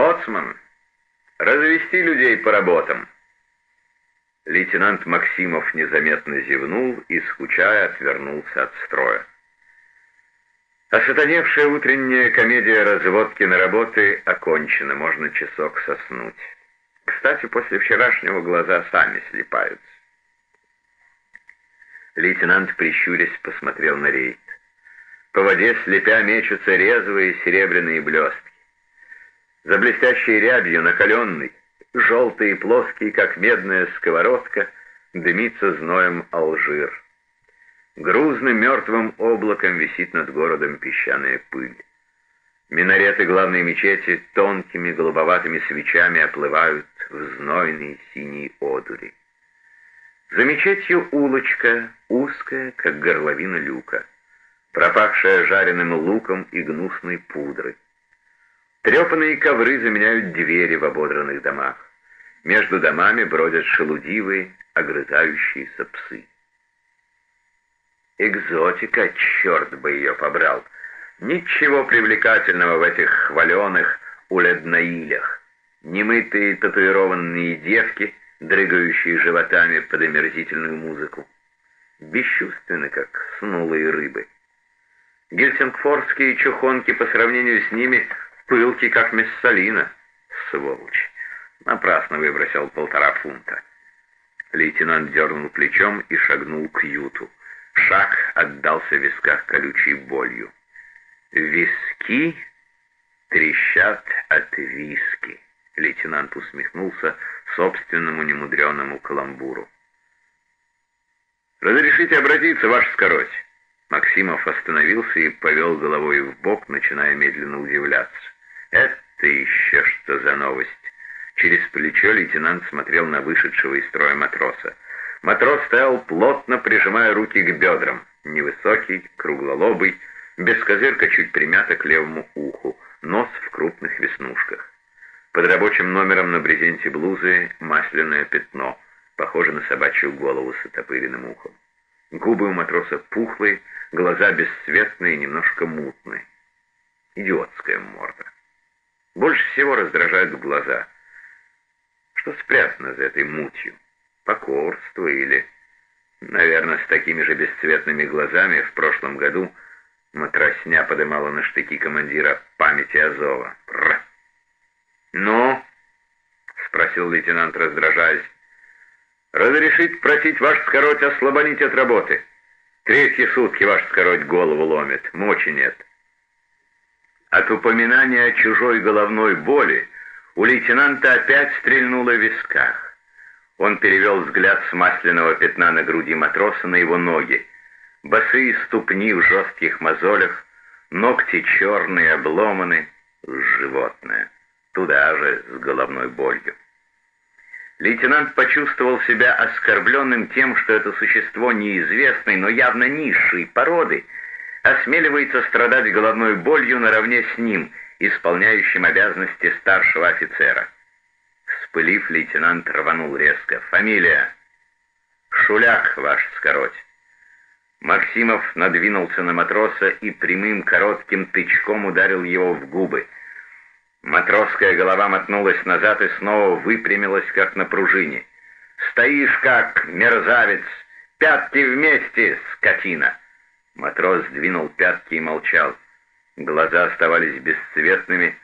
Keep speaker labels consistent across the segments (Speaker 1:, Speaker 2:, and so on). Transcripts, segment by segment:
Speaker 1: «Боцман, развести людей по работам». Лейтенант Максимов незаметно зевнул и, скучая, отвернулся от строя. Осатаневшая утренняя комедия разводки на работы окончена, можно часок соснуть. Кстати, после вчерашнего глаза сами слепаются. Лейтенант, прищурясь, посмотрел на рейд. По воде слепя мечутся резвые серебряные блестки. За блестящей рябью накаленный, желтый и плоский, как медная сковородка, дымится зноем Алжир. Грузным мертвым облаком висит над городом песчаная пыль. Минареты главной мечети тонкими голубоватыми свечами оплывают в знойные синие одури. За мечетью улочка, узкая, как горловина люка, пропахшая жареным луком и гнусной пудрой. Трепанные ковры заменяют двери в ободранных домах. Между домами бродят шелудивые, огрызающиеся псы. Экзотика, черт бы ее побрал! Ничего привлекательного в этих хваленых уледнаилях. Немытые татуированные девки, дрыгающие животами под омерзительную музыку. Бесчувственны, как снулые рыбы. Гельсингфорские чухонки по сравнению с ними пылки, как Мессалина. Сволочь. Напрасно выбросил полтора фунта. Лейтенант дернул плечом и шагнул к юту. Шаг отдался в висках колючей болью. Виски трещат от виски. Лейтенант усмехнулся собственному немудреному каламбуру. «Разрешите обратиться, ваш скороть?» Максимов остановился и повел головой в бок, начиная медленно удивляться. «Это еще что за новость?» Через плечо лейтенант смотрел на вышедшего из строя матроса. Матрос стоял плотно, прижимая руки к бедрам. Невысокий, круглолобый, без козырка чуть примято к левому уху, нос в крупных веснушках. Под рабочим номером на брезенте блузы масляное пятно, похоже на собачью голову с отопыренным ухом. Губы у матроса пухлые, глаза бесцветные, немножко мутные. Идиотская морда. Больше всего раздражают глаза. Что спрятано за этой мутью? Покорство или... Наверное, с такими же бесцветными глазами в прошлом году матросня подымала на штыки командира памяти Азова. Р. «Ну?» — спросил лейтенант, раздражаясь. «Разрешить просить ваш скороть ослабонить от работы. Третьи сутки ваш скороть голову ломит, мочи нет». От упоминания о чужой головной боли у лейтенанта опять стрельнуло в висках. Он перевел взгляд с масляного пятна на груди матроса на его ноги. Босые ступни в жестких мозолях, ногти черные, обломаны, животное туда же с головной болью. Лейтенант почувствовал себя оскорбленным тем, что это существо неизвестной, но явно низшей породы осмеливается страдать головной болью наравне с ним, исполняющим обязанности старшего офицера. Вспылив, лейтенант рванул резко. «Фамилия?» «Шуляк, ваш скороть». Максимов надвинулся на матроса и прямым коротким тычком ударил его в губы – Матросская голова мотнулась назад и снова выпрямилась, как на пружине. «Стоишь как, мерзавец! Пятки вместе, скотина!» Матрос сдвинул пятки и молчал. Глаза оставались бесцветными,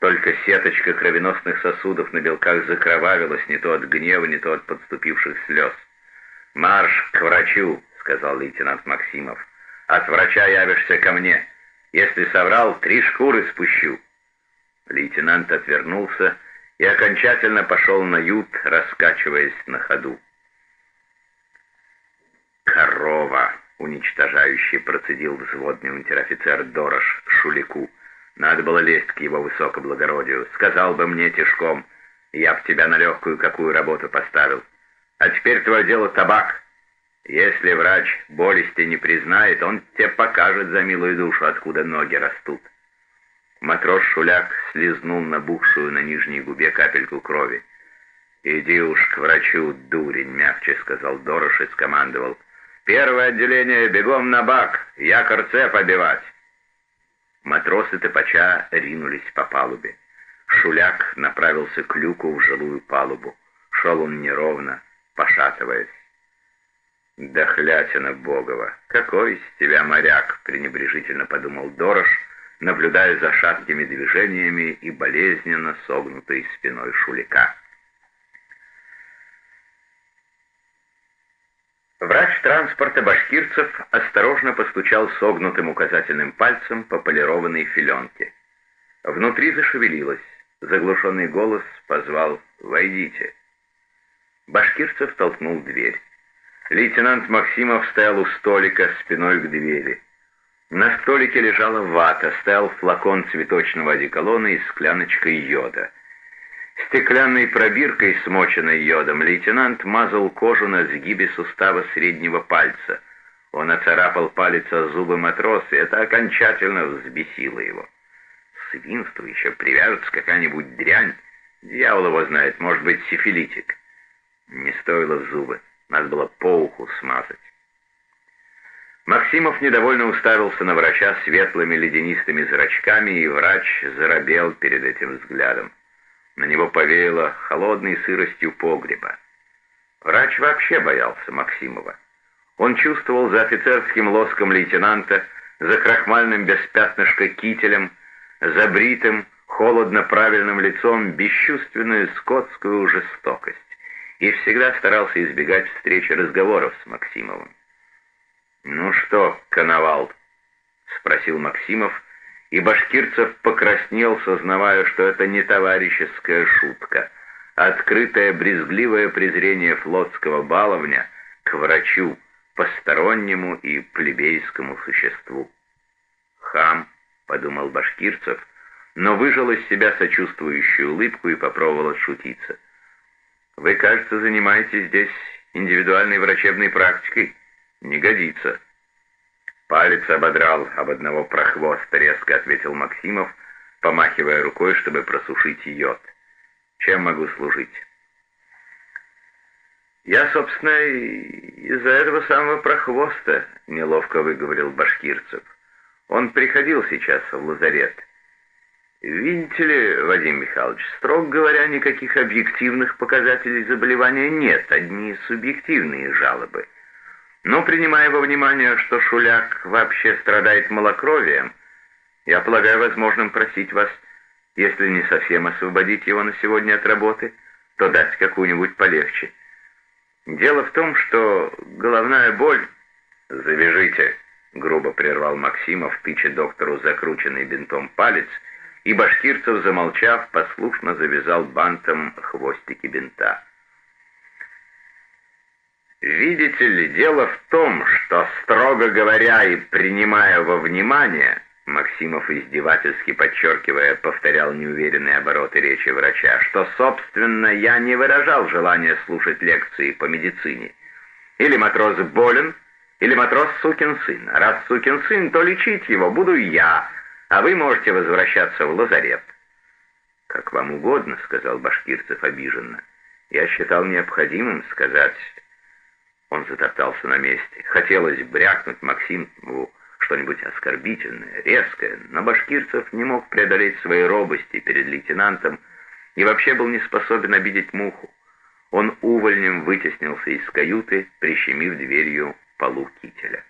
Speaker 1: только сеточка кровеносных сосудов на белках закровавилась не то от гнева, не то от подступивших слез. «Марш к врачу!» — сказал лейтенант Максимов. «От врача явишься ко мне. Если соврал, три шкуры спущу». Лейтенант отвернулся и окончательно пошел на ют, раскачиваясь на ходу. «Корова!» — уничтожающий процедил взводный унтер-офицер Дорош Шулику. «Надо было лезть к его высокоблагородию. Сказал бы мне тишком, я б тебя на легкую какую работу поставил. А теперь твое дело табак. Если врач болести не признает, он тебе покажет за милую душу, откуда ноги растут». Матрос Шуляк слезнул набухшую на нижней губе капельку крови. «Иди уж к врачу, дурень», — мягче сказал Дорош и скомандовал. «Первое отделение, бегом на бак, якорь цеп обивать». Матросы топача ринулись по палубе. Шуляк направился к люку в жилую палубу. Шел он неровно, пошатываясь. «Дохлятина Богова! Какой из тебя моряк!» — пренебрежительно подумал Дорош, наблюдая за шаткими движениями и болезненно согнутой спиной Шулика. Врач транспорта башкирцев осторожно постучал согнутым указательным пальцем по полированной филенке. Внутри зашевелилось. Заглушенный голос позвал «Войдите». Башкирцев толкнул дверь. Лейтенант Максимов стоял у столика спиной к двери. На столике лежала вата, стоял флакон цветочного одеколона и скляночка йода — Стеклянной пробиркой, смоченной йодом, лейтенант мазал кожу на сгибе сустава среднего пальца. Он оцарапал палец о зубы матроса, и это окончательно взбесило его. Свинство еще привяжется какая-нибудь дрянь. Дьявол его знает, может быть, сифилитик. Не стоило зубы, надо было по уху смазать. Максимов недовольно уставился на врача светлыми ледянистыми зрачками, и врач заробел перед этим взглядом. На него повеяло холодной сыростью погреба. Врач вообще боялся Максимова. Он чувствовал за офицерским лоском лейтенанта, за крахмальным без пятнышка кителем, за бритым, холодно-правильным лицом бесчувственную скотскую жестокость и всегда старался избегать встречи разговоров с Максимовым. «Ну что, Коновал?» — спросил Максимов, и Башкирцев покраснел, сознавая, что это не товарищеская шутка, открытое брезгливое презрение флотского баловня к врачу, постороннему и плебейскому существу. «Хам», — подумал Башкирцев, но выжил из себя сочувствующую улыбку и попробовал отшутиться. «Вы, кажется, занимаетесь здесь индивидуальной врачебной практикой. Не годится». «Палец ободрал об одного прохвоста», — резко ответил Максимов, помахивая рукой, чтобы просушить йод. «Чем могу служить?» «Я, собственно, из-за этого самого прохвоста», — неловко выговорил Башкирцев. «Он приходил сейчас в лазарет». «Видите ли, Вадим Михайлович, строго говоря, никаких объективных показателей заболевания нет, одни субъективные жалобы». Но принимая во внимание, что Шуляк вообще страдает малокровием, я полагаю возможным просить вас, если не совсем освободить его на сегодня от работы, то дать какую-нибудь полегче. Дело в том, что головная боль... «Завяжите», — грубо прервал Максимов, тыча доктору закрученный бинтом палец, и Башкирцев, замолчав, послушно завязал бантом хвостики бинта. Видите ли, дело в том, что, строго говоря и принимая во внимание, Максимов издевательски подчеркивая, повторял неуверенные обороты речи врача, что, собственно, я не выражал желания слушать лекции по медицине. Или матрос болен, или матрос сукин сын. Раз сукин сын, то лечить его буду я, а вы можете возвращаться в лазарет. «Как вам угодно», — сказал Башкирцев обиженно. «Я считал необходимым сказать он затоптался на месте. Хотелось брякнуть Максимову что-нибудь оскорбительное, резкое, но Башкирцев не мог преодолеть своей робости перед лейтенантом и вообще был не способен обидеть муху. Он увольнем вытеснился из каюты, прищемив дверью полу кителя.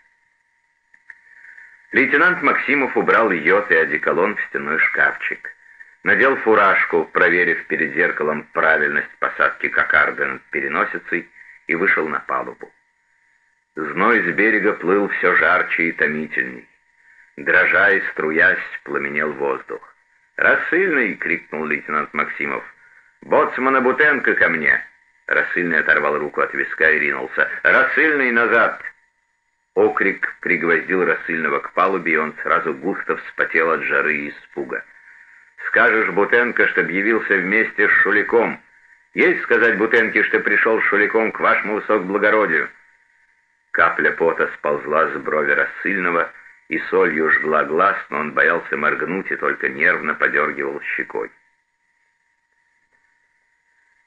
Speaker 1: Лейтенант Максимов убрал йод и одеколон в стенной шкафчик. Надел фуражку, проверив перед зеркалом правильность посадки кокарды над переносицей, и вышел на палубу. Зной с берега плыл все жарче и томительней. Дрожа и струясь, пламенел воздух. «Рассыльный!» — крикнул лейтенант Максимов. «Боцмана Бутенко ко мне!» Рассыльный оторвал руку от виска и ринулся. «Рассыльный назад!» Окрик пригвоздил Рассыльного к палубе, и он сразу густо вспотел от жары и испуга. «Скажешь Бутенко, чтоб явился вместе с Шуликом!» Есть сказать Бутенке, что пришел Шуликом к вашему высокоблагородию?» Капля пота сползла с брови рассыльного, и солью жгла глаз, но он боялся моргнуть и только нервно подергивал щекой.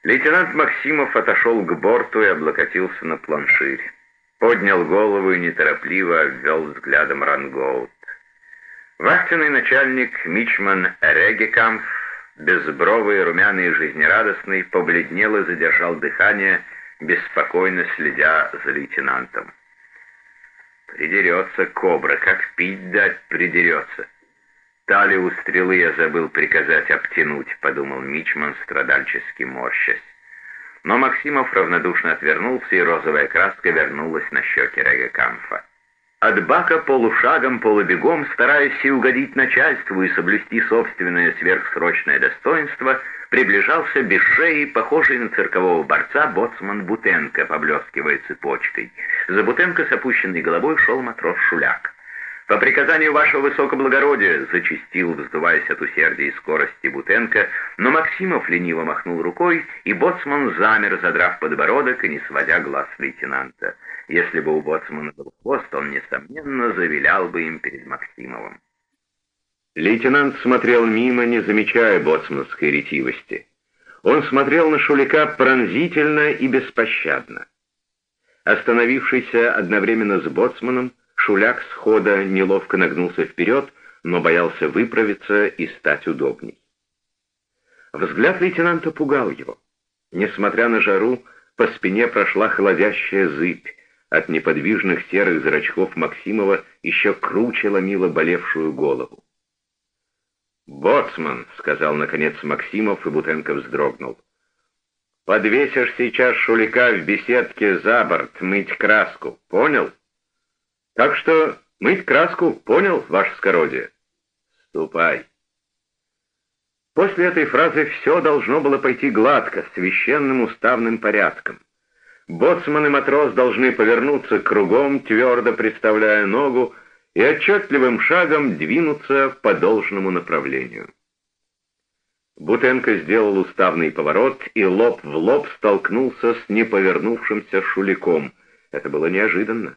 Speaker 1: Лейтенант Максимов отошел к борту и облокотился на планширь. Поднял голову и неторопливо обвел взглядом рангоут. Вахтенный начальник Мичман Регекамф безбровый, румяный и жизнерадостный, побледнел и задержал дыхание, беспокойно следя за лейтенантом. Придерется кобра, как пить дать придерется. Талию стрелы я забыл приказать обтянуть, подумал Мичман, страдальчески морщась. Но Максимов равнодушно отвернулся, и розовая краска вернулась на щеки Регекамфа. От бака полушагом, полубегом, стараясь и угодить начальству и соблюсти собственное сверхсрочное достоинство, приближался без шеи, похожий на циркового борца, боцман Бутенко, поблескивая цепочкой. За Бутенко с опущенной головой шел матрос Шуляк. «По приказанию вашего высокоблагородия», — зачистил, вздуваясь от усердия и скорости Бутенко, но Максимов лениво махнул рукой, и боцман замер, задрав подбородок и не сводя глаз лейтенанта. Если бы у боцмана был хвост, он, несомненно, завилял бы им перед Максимовым.
Speaker 2: Лейтенант смотрел мимо, не замечая боцманской ретивости. Он смотрел на Шулика пронзительно и беспощадно. Остановившийся одновременно с боцманом, Шуляк схода неловко нагнулся вперед, но боялся выправиться и стать удобней. Взгляд лейтенанта пугал его. Несмотря на жару, по спине прошла холодящая зыбь. От неподвижных серых зрачков Максимова еще круче ломила болевшую голову. «Боцман», — сказал наконец Максимов, и Бутенко вздрогнул. «Подвесишь сейчас шулика в беседке за борт мыть краску, понял?» Так что мыть краску, понял, ваше скородие? Ступай. После этой фразы все должно было пойти гладко, священным уставным порядком. Боцман и матрос должны повернуться кругом, твердо представляя ногу, и отчетливым шагом двинуться по должному направлению. Бутенко сделал уставный поворот и лоб в лоб столкнулся с неповернувшимся шуликом. Это было неожиданно.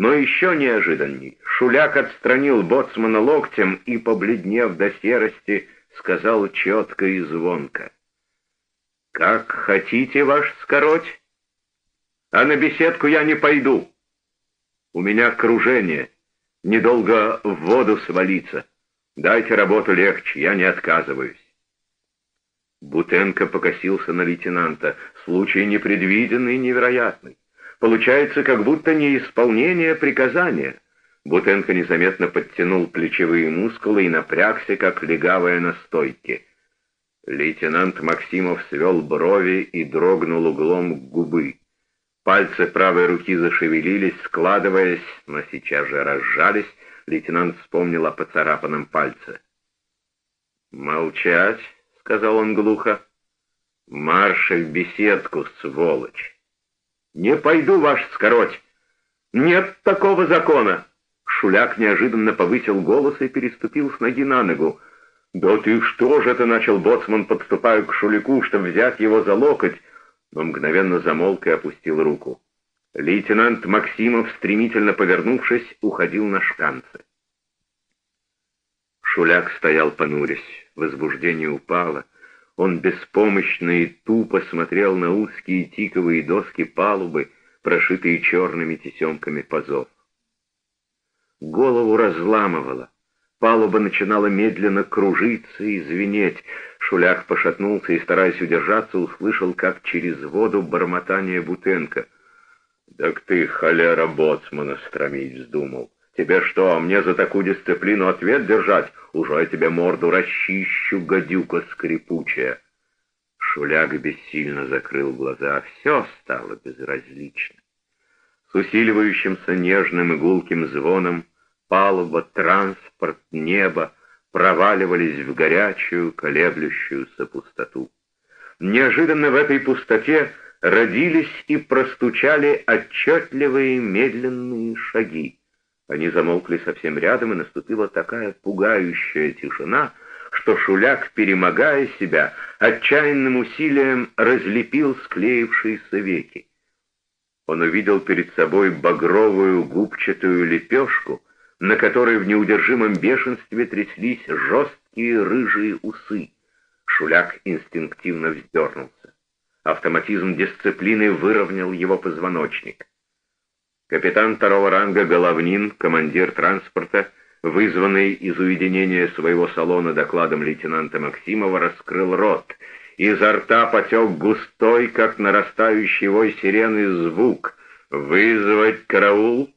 Speaker 2: Но еще неожиданней, Шуляк отстранил боцмана локтем и, побледнев до серости, сказал четко и звонко. «Как хотите, ваш скороть, а на беседку я не пойду. У меня кружение, недолго в воду свалиться. Дайте работу легче, я не отказываюсь». Бутенко покосился на лейтенанта. Случай непредвиденный и невероятный. Получается, как будто не исполнение приказания. Бутенко незаметно подтянул плечевые мускулы и напрягся, как легавая на стойке. Лейтенант Максимов свел брови и дрогнул углом губы. Пальцы правой руки зашевелились, складываясь, но сейчас же разжались. Лейтенант вспомнил о поцарапанном пальце. «Молчать», — сказал он глухо. «Марш в беседку, сволочь!» «Не пойду, ваш скороть! Нет такого закона!» Шуляк неожиданно повысил голос и переступил с ноги на ногу. «Да ты что же это?» — начал боцман, подступая к Шуляку, чтобы взять его за локоть, но мгновенно замолк и опустил руку. Лейтенант Максимов, стремительно повернувшись, уходил на шканцы. Шуляк стоял понурясь, возбуждение упало, он беспомощно и тупо смотрел на узкие тиковые доски палубы, прошитые черными тесемками пазов. Голову разламывало. Палуба начинала медленно кружиться и звенеть. Шулях пошатнулся и, стараясь удержаться, услышал, как через воду бормотание Бутенко. «Так ты, холера, боцмана, стромить вздумал!» Тебе что, мне за такую дисциплину ответ держать? Уже я тебе морду расчищу, гадюка скрипучая. Шуляк бессильно закрыл глаза. Все стало безразлично. С усиливающимся нежным и гулким звоном палуба, транспорт, небо проваливались в горячую, колеблющуюся пустоту. Неожиданно в этой пустоте родились и простучали отчетливые медленные шаги. Они замолкли совсем рядом, и наступила такая пугающая тишина, что Шуляк, перемогая себя, отчаянным усилием разлепил склеившиеся веки. Он увидел перед собой багровую губчатую лепешку, на которой в неудержимом бешенстве тряслись жесткие рыжие усы. Шуляк инстинктивно вздернулся. Автоматизм дисциплины выровнял его позвоночник. Капитан второго ранга Головнин, командир транспорта, вызванный из уединения своего салона докладом лейтенанта Максимова, раскрыл рот. Изо рта потек густой, как нарастающий вой сирены, звук. «Вызвать караул?»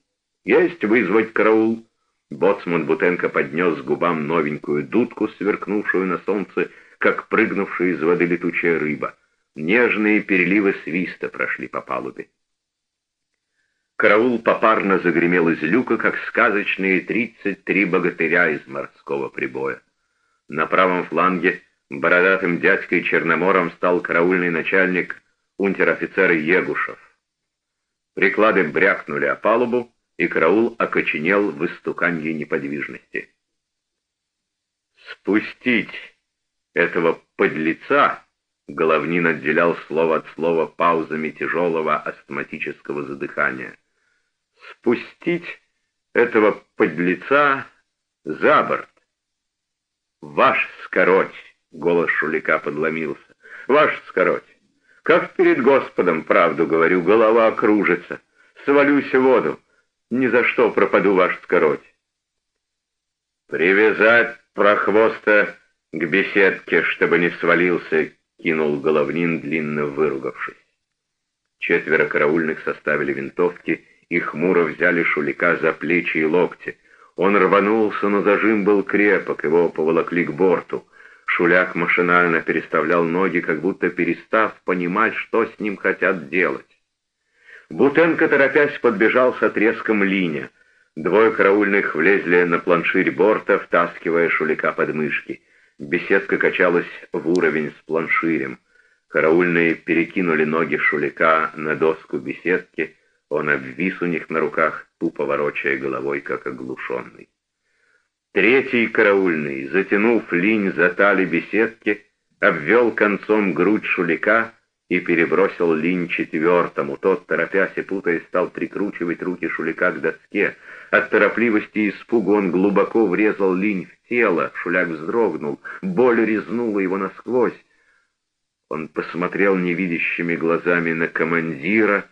Speaker 2: «Есть вызвать караул!» Боцман Бутенко поднес к губам новенькую дудку, сверкнувшую на солнце, как прыгнувшая из воды летучая рыба. Нежные переливы свиста прошли по палубе. Караул попарно загремел из люка, как сказочные тридцать три богатыря из морского прибоя. На правом фланге бородатым дядькой Черномором стал караульный начальник унтер-офицер Егушев. Приклады брякнули о палубу, и караул окоченел в истуканье неподвижности. «Спустить этого подлеца!» Головнин отделял слово от слова паузами тяжелого астматического задыхания. «Спустить этого подлеца за борт!» «Ваш скороть!» — голос Шулика подломился. «Ваш скороть! Как перед Господом, правду говорю, голова кружится. Свалюсь в воду. Ни за что пропаду, ваш скороть!» «Привязать прохвоста к беседке, чтобы не свалился!» кинул Головнин, длинно выругавшись. Четверо караульных составили винтовки и хмуро взяли Шулика за плечи и локти. Он рванулся, но зажим был крепок, его поволокли к борту. Шуляк машинально переставлял ноги, как будто перестав понимать, что с ним хотят делать. Бутенко, торопясь, подбежал с отрезком линия. Двое караульных влезли на планширь борта, втаскивая Шулика под мышки. Беседка качалась в уровень с планширем. Караульные перекинули ноги Шулика на доску беседки. Он обвис у них на руках, тупо ворочая головой, как оглушенный. Третий караульный, затянув линь за тали беседки, обвел концом грудь Шулика и перебросил линь четвертому. Тот, торопясь и путаясь, стал прикручивать руки Шулика к доске. От торопливости и испуга он глубоко врезал линь в тело. Шуляк вздрогнул, боль резнула его насквозь. Он посмотрел невидящими глазами на командира,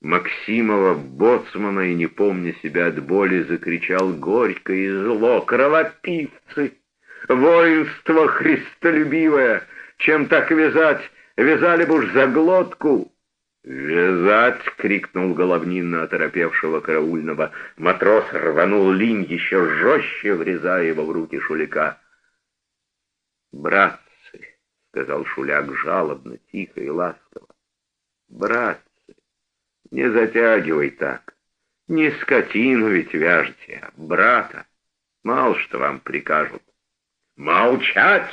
Speaker 2: Максимова, боцмана, и, не помня себя от боли, закричал горько и зло. «Кровопивцы! Воинство христолюбивое! Чем так вязать? Вязали бы уж за глотку!» «Вязать!» — крикнул головнин на оторопевшего караульного. Матрос рванул линь еще жестче, врезая его в руки Шулика. «Братцы!» — сказал Шуляк жалобно, тихо и ласково. «Братцы, не затягивай так. Не скотину ведь вяжете, а брата. Мало что вам прикажут». «Молчать!»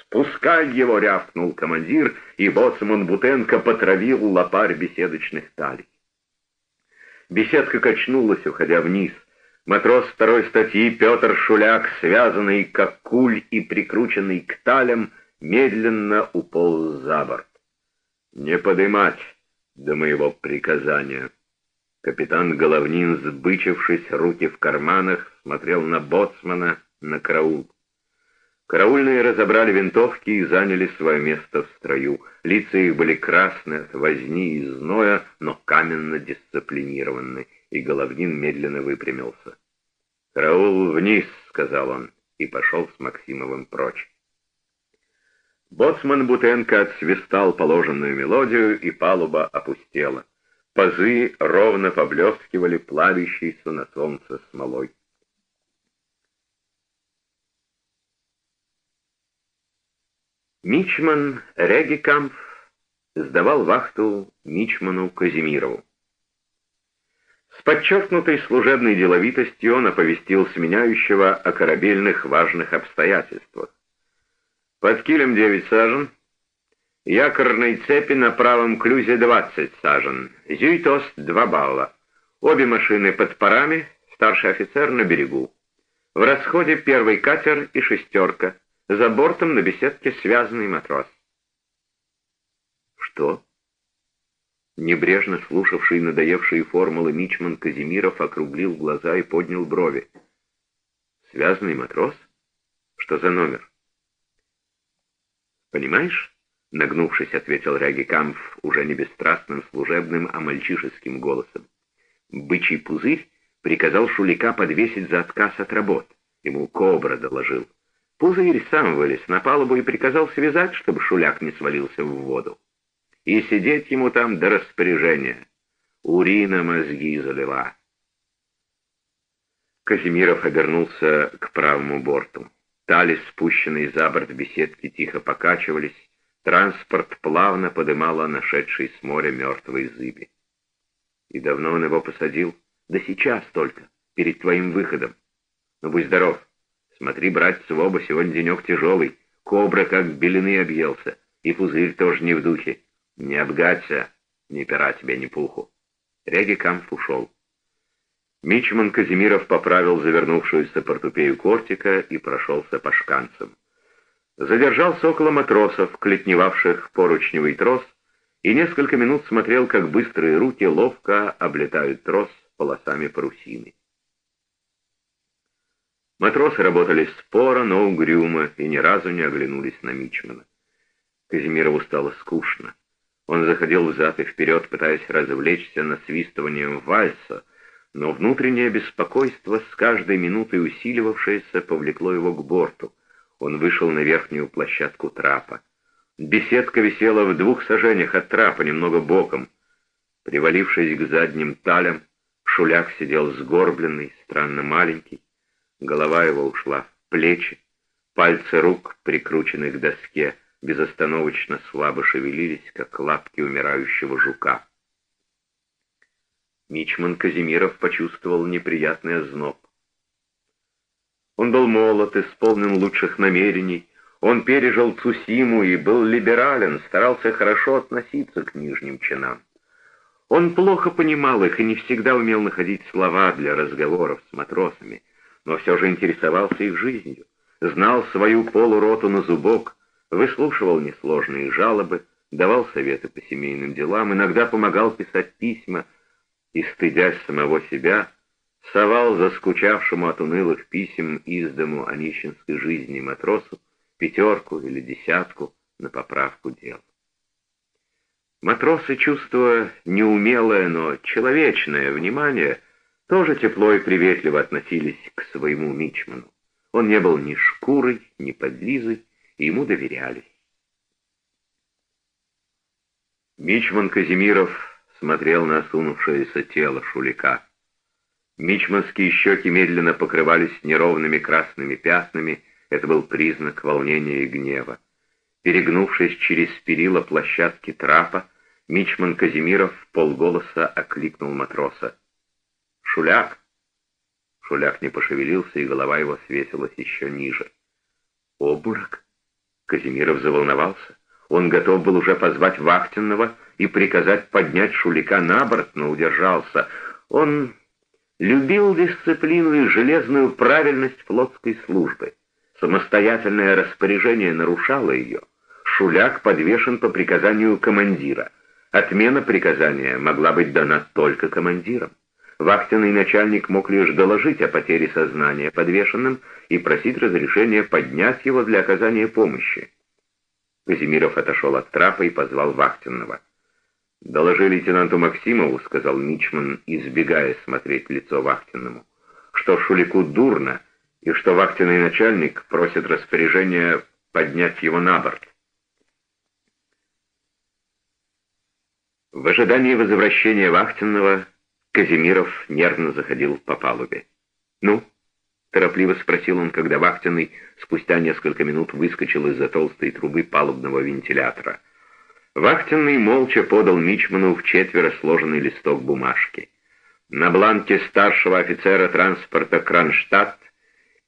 Speaker 2: «Спускай его!» — рявкнул командир, и боцман Бутенко потравил лопарь беседочных талей. Беседка качнулась, уходя вниз. Матрос второй статьи Петр Шуляк, связанный как куль и прикрученный к талям, медленно уполз за борт. «Не подымать до моего приказания!» Капитан Головнин, сбычившись, руки в карманах, смотрел на боцмана, на караул. Караульные разобрали винтовки и заняли свое место в строю. Лица их были красные от возни и зноя, но каменно дисциплинированы, и Головнин медленно выпрямился. «Караул вниз!» — сказал он, и пошел с Максимовым прочь. Боцман Бутенко отсвистал положенную мелодию, и палуба опустела. Пазы ровно поблескивали плавящейся на солнце смолой. Мичман Регикамп сдавал вахту Мичману Казимирову. С подчеркнутой служебной деловитостью он оповестил сменяющего о корабельных важных обстоятельствах. Под килем 9 сажен, якорной цепи на правом клюзе 20 сажен, зюйтос 2 балла. Обе машины под парами, старший офицер на берегу. В расходе первый катер и шестерка — за бортом на беседке связанный матрос. Что? Небрежно слушавший надоевшие формулы Мичман Казимиров округлил глаза и поднял брови. Связанный матрос? Что за номер? Понимаешь? Нагнувшись, ответил Ряги Кампф уже не бесстрастным служебным, а мальчишеским голосом. Бычий пузырь приказал Шулика подвесить за отказ от работ. Ему Кобра доложил. Пузырь сам вылез на палубу и приказал связать, чтобы Шуляк не свалился в воду. И сидеть ему там до распоряжения. Урина мозги залила. Казимиров обернулся к правому борту. Тали, спущенные за борт беседки, тихо покачивались. Транспорт плавно подымало нашедший с моря мертвой зыби. И давно он его посадил? Да сейчас только, перед твоим выходом. Ну, будь здоров. Смотри, братец, в оба сегодня денек тяжелый. Кобра как белины объелся. И пузырь тоже не в духе. Не обгаться, не пера тебе, ни пуху. Реги Камф ушел. Мичман Казимиров поправил завернувшуюся портупею кортика и прошелся по шканцам. Задержался около матросов, клетневавших поручневый трос, и несколько минут смотрел, как быстрые руки ловко облетают трос полосами парусины. Матросы работали споро, но угрюмо, и ни разу не оглянулись на Мичмана. Казимирову стало скучно. Он заходил взад и вперед, пытаясь развлечься насвистыванием вальса, но внутреннее беспокойство, с каждой минутой усиливавшееся, повлекло его к борту. Он вышел на верхнюю площадку трапа. Беседка висела в двух сажениях от трапа, немного боком. Привалившись к задним талям, Шуляк сидел сгорбленный, странно маленький. Голова его ушла в плечи, пальцы рук, прикрученные к доске, безостановочно слабо шевелились, как лапки умирающего жука. Мичман Казимиров почувствовал неприятный озноб. Он был молод, исполнен лучших намерений, он пережил Цусиму и был либерален, старался хорошо относиться к нижним чинам. Он плохо понимал их и не всегда умел находить слова для разговоров с матросами, но все же интересовался их жизнью, знал свою полуроту на зубок, выслушивал несложные жалобы, давал советы по семейным делам, иногда помогал писать письма и, стыдясь самого себя, совал заскучавшему от унылых писем из дому о нищенской жизни матросу пятерку или десятку на поправку дел. Матросы, чувствуя неумелое, но человечное внимание, тоже тепло и приветливо относились к своему мичману. Он не был ни шкурой, ни подлизой, и ему доверяли. Мичман Казимиров смотрел на осунувшееся тело Шулика. Мичманские щеки медленно покрывались неровными красными пятнами, это был признак волнения и гнева. Перегнувшись через перила площадки трапа, Мичман Казимиров в полголоса окликнул матроса. «Шуляк!» Шуляк не пошевелился, и голова его свесилась еще ниже. «Обморок?» Казимиров заволновался. Он готов был уже позвать Вахтенного и приказать поднять Шулика на борт, но удержался. Он любил дисциплину и железную правильность флотской службы. Самостоятельное распоряжение нарушало ее. Шуляк подвешен по приказанию командира. Отмена приказания могла быть дана только командиром. Вахтенный начальник мог лишь доложить о потере сознания подвешенным и просить разрешения поднять его для оказания помощи. Казимиров отошел от трапа и позвал Вахтенного. «Доложи лейтенанту Максимову», — сказал Мичман, избегая смотреть лицо Вахтенному, «что Шулику дурно, и что вахтенный начальник просит распоряжения поднять его на борт». В ожидании возвращения Вахтенного Казимиров нервно заходил по палубе. «Ну?» — торопливо спросил он, когда Вахтенный спустя несколько минут выскочил из-за толстой трубы палубного вентилятора. Вахтенный молча подал Мичману в четверо сложенный листок бумажки. На бланке старшего офицера транспорта Кронштадт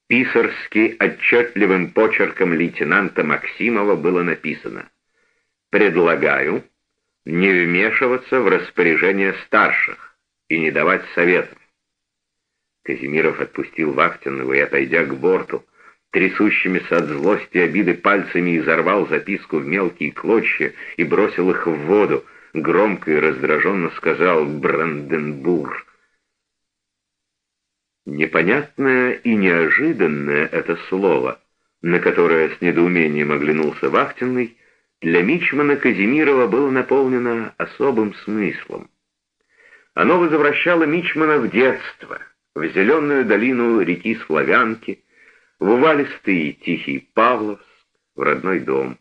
Speaker 2: писарски отчетливым почерком лейтенанта Максимова было написано «Предлагаю не вмешиваться в распоряжение старших и не давать советов. Казимиров отпустил Вахтенного и, отойдя к борту, трясущимися от злости и обиды пальцами изорвал записку в мелкие клочья и бросил их в воду, громко и раздраженно сказал «Бранденбург». Непонятное и неожиданное это слово, на которое с недоумением оглянулся Вахтенный, для Мичмана Казимирова было наполнено особым смыслом. Оно возвращало Мичмана в детство, в зеленую долину реки Славянки, в увалистый тихий Павловск, в родной дом.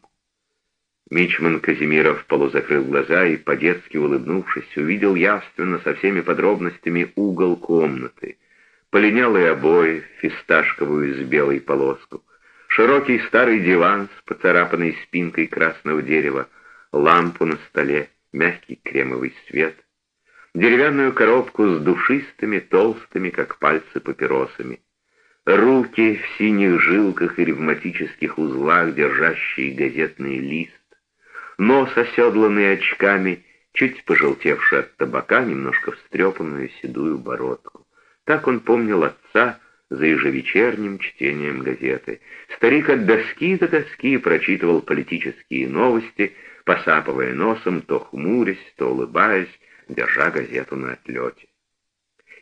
Speaker 2: Мичман Казимиров полузакрыл глаза и, по-детски улыбнувшись, увидел явственно со всеми подробностями угол комнаты, полинялые обои, фисташковую с белой полоску, широкий старый диван с поцарапанной спинкой красного дерева, лампу на столе, мягкий кремовый свет, деревянную коробку с душистыми, толстыми, как пальцы, папиросами, руки в синих жилках и ревматических узлах, держащие газетный лист, нос, оседланный очками, чуть пожелтевший от табака, немножко встрепанную седую бородку. Так он помнил отца за ежевечерним чтением газеты. Старик от доски до доски прочитывал политические новости, посапывая носом, то хмурясь, то улыбаясь, держа газету на отлете.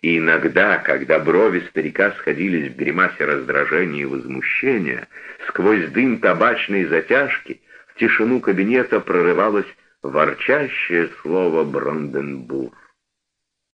Speaker 2: И иногда, когда брови старика сходились в гримасе раздражения и возмущения, сквозь дым табачной затяжки в тишину кабинета прорывалось ворчащее слово «Бранденбург».